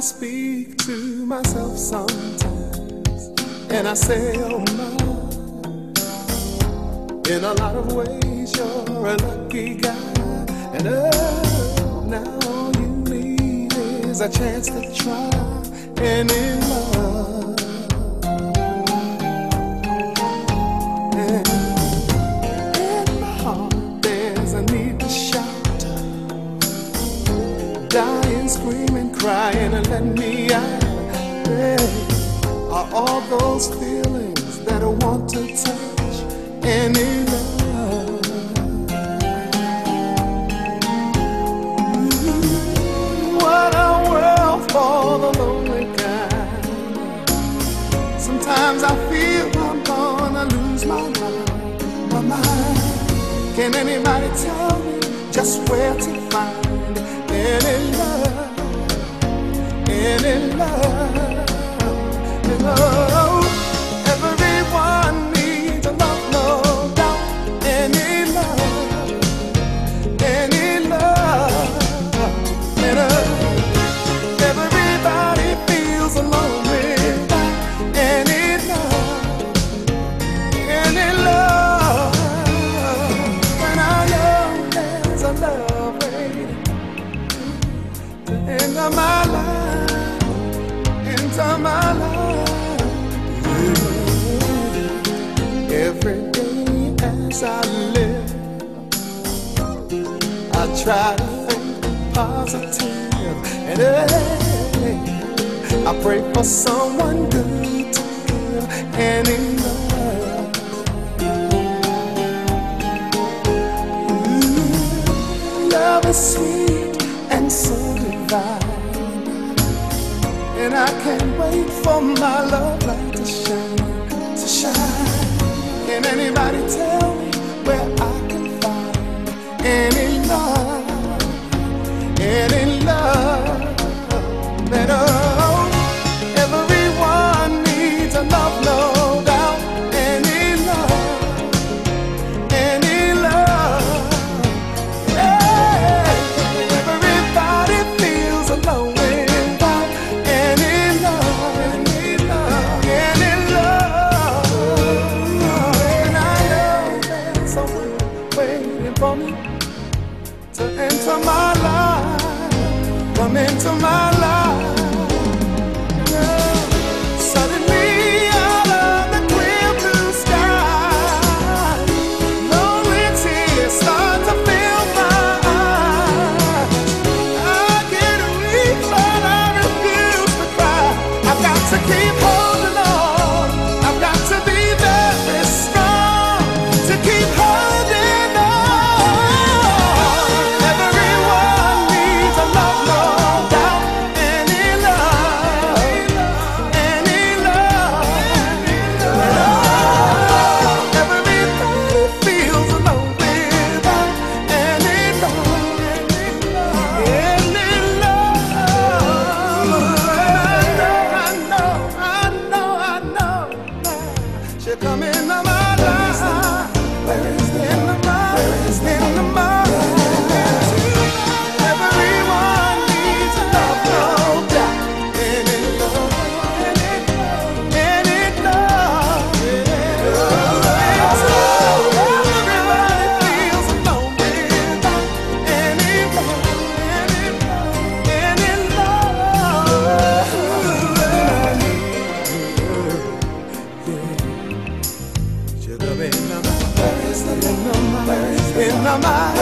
speak to myself sometimes, and I say, oh my. In a lot of ways, you're a lucky guy, and oh, now all you need is a chance to try and in love. And in my heart, there's a need to shout, dying, screaming, crying, and let me out. Where are all those feelings that I want to touch in love? What a world for the lonely kind. Sometimes I feel I'm gonna lose my mind, my mind. Can anybody tell me just where to find any love, any love, any my life. Every day as I live, I try to think positive and I pray for someone good to give love is sweet and so divine, and I can't wait for my love light to shine, to shine. Can anybody tell me where I know. amar.